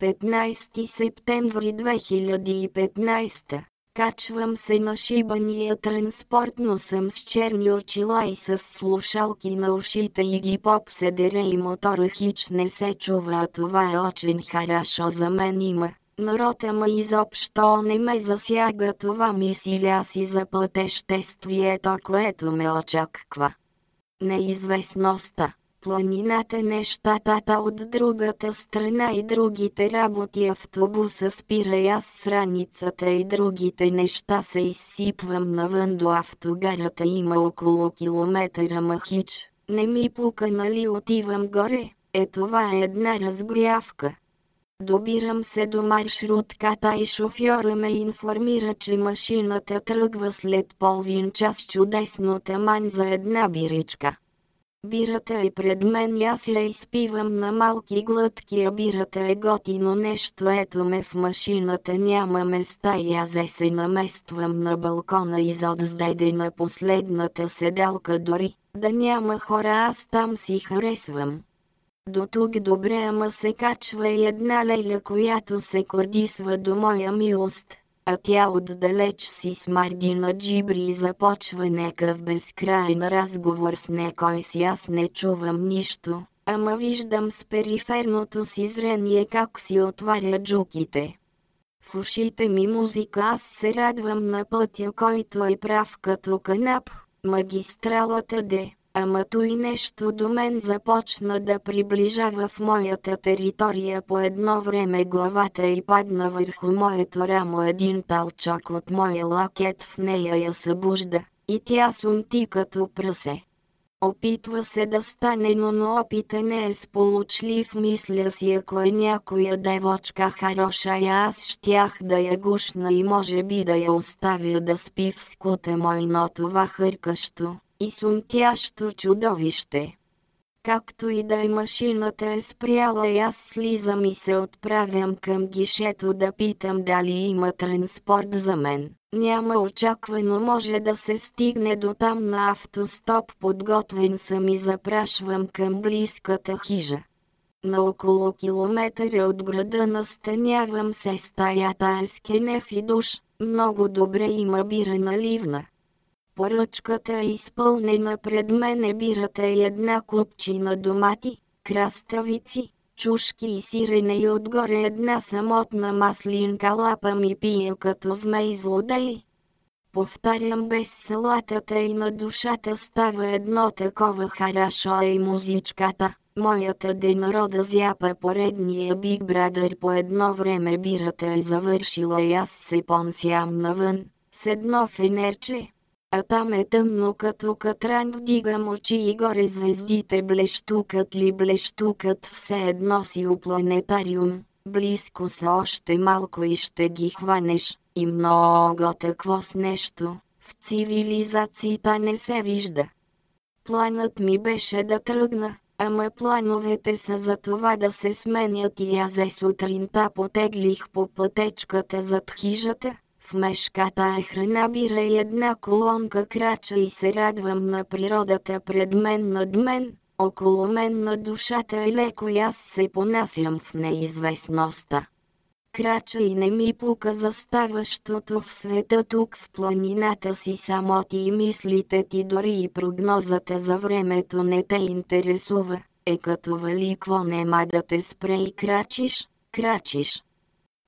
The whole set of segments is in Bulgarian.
15 септември 2015 Качвам се на шибания транспорт, но съм с черни очила и с слушалки на ушите и ги поп се и мотора хич не се чува, а това е очень хорошо за мен има. Народ ама изобщо не ме засяга това мисля си за пътеществието, което ме очаква. Неизвестността планината нещатата от другата страна и другите работи автобуса спира и аз сраницата и другите неща се изсипвам навън до автогарата има около километъра махич. Не ми пука нали отивам горе, е това е една разгрявка. Добирам се до маршрутката и шофьора ме информира, че машината тръгва след половин час чудесно таман за една биричка. Бирата е пред мен и аз я изпивам на малки глътки, а бирата е готино нещо. Ето ме в машината, няма места и аз се намествам на балкона изотздаде на последната седалка дори. Да няма хора, аз там си харесвам. До тук добре, ама се качва и една леля, която се кордисва до моя милост а тя отдалеч си смарди на джибри и започва некъв безкрайен разговор с некой си аз не чувам нищо, ама виждам с периферното си зрение как си отваря джуките. В ушите ми музика аз се радвам на пътя, който е прав като канап, магистралата Д ама и нещо до мен започна да приближава в моята територия по едно време главата и падна върху моето рамо един талчок от моя лакет в нея я събужда, и тя сумти като прасе. Опитва се да стане, но, но опита не е сполучлив. Мисля си, ако е някоя девочка хароша, и аз щях да я гушна и може би да я оставя да спи в скута мой, но това хъркащо, и сумтящо чудовище. Както и да е машината е спряла и аз слизам и се отправям към гишето да питам дали има транспорт за мен. Няма очаквано може да се стигне до там на автостоп подготвен съм и запрашвам към близката хижа. На около километъра от града настанявам се стаята с кенеф и душ. Много добре има бира наливна. Поръчката е изпълнена пред мене бирата и една купчина домати, краставици, чушки и сирене и отгоре една самотна маслинка лапа ми пие като змей злодей. Повтарям без салатата и на душата става едно такова харашо и музичката. Моята денрода зяпа поредния Биг Брадър по едно време бирата е завършила и аз се понсям навън. С едно фенерче, а там е тъмно като катран вдигам очи и горе звездите блещукат ли блещукат все едно си у планетариум. Близко са още малко и ще ги хванеш. И много такво с нещо. В цивилизацията не се вижда. Планът ми беше да тръгна, ама плановете са за това да се сменят и аз е сутринта потеглих по пътечката зад хижата, в мешката е храна бира и една колонка крача и се радвам на природата пред мен над мен, около мен на душата е леко и аз се понасям в неизвестността. Крача и не ми пука за ставащото в света тук в планината си само ти и мислите ти дори и прогнозата за времето не те интересува. Е като великво нема да те спре и крачиш, крачиш.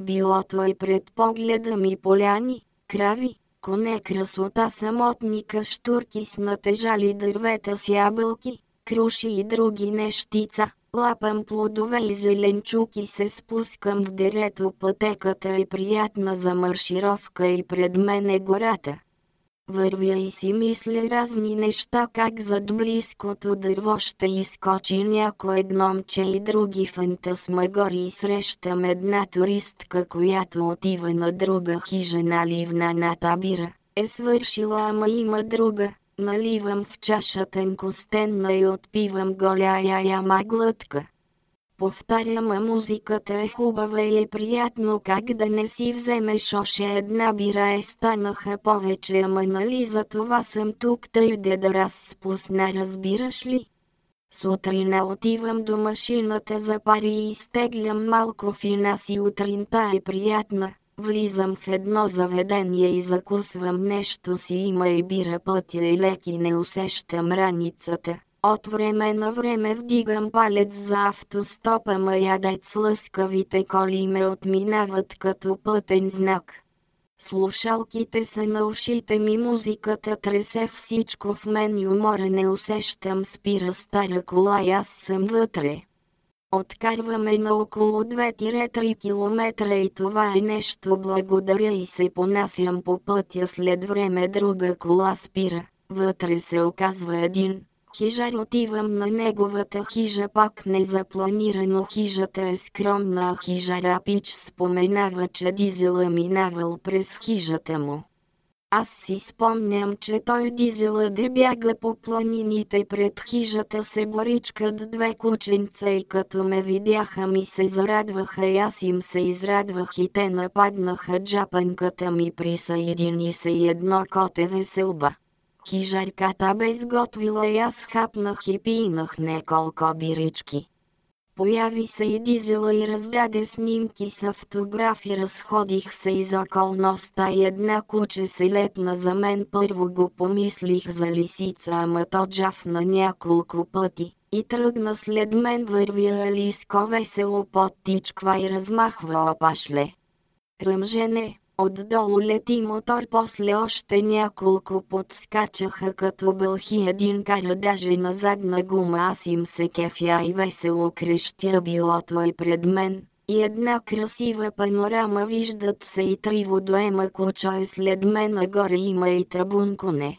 Билото е пред погледа ми поляни, крави, коне красота самотни каштурки с натежали дървета с ябълки, круши и други нещица. Лапам плодове и зеленчуки се спускам в дерето пътеката е приятна за маршировка и пред мен е гората. Вървя и си мисля разни неща как зад близкото дърво ще изкочи някое гномче и други фантасмагори и срещам една туристка, която отива на друга хижа наливна на табира. Е свършила, ама има друга. Наливам в чашата костенна и отпивам голяя яма глътка. Повтарям, а музиката е хубава и е приятно как да не си вземеш още една бира е станаха повече, ама нали за това съм тук тъй де да разпусна разбираш ли? Сутрина отивам до машината за пари и изтеглям малко финанси. Утринта е приятна. Влизам в едно заведение и закусвам нещо си има и бира пътя и леки не усещам раницата. От време на време вдигам палец за автостопа, ма ядец лъскавите коли ме отминават като пътен знак. Слушалките са на ушите ми, музиката тресе всичко в мен и умора не усещам, спира стара кола и аз съм вътре. Откарваме на около 2-3 км и това е нещо благодаря и се понасям по пътя след време друга кола спира. Вътре се оказва един. Хижар отивам на неговата хижа пак незапланирано хижата е скромна хижара пич споменава че дизела минавал през хижата му. Аз си спомням, че той дизела да бяга по планините пред хижата се боричкат две кученца и като ме видяха ми се зарадваха и аз им се израдвах и те нападнаха джапанката ми присъедини се и едно коте веселба. Хижарката безготвила и аз хапнах и пинах неколко бирички. Появи се и дизела и раздаде снимки с автографи. Разходих се из околността и една куче се лепна за мен. Първо го помислих за лисица, ама то джафна няколко пъти. И тръгна след мен върви Алиско весело подтичква и размахва опашле. Ръмжене, Отдолу лети мотор, после още няколко подскачаха като бълхи един кара даже на задна гума. Аз им се кефя и весело крещя билото е пред мен. И една красива панорама виждат се и три водоема куча е след мен, нагоре има и табун коне.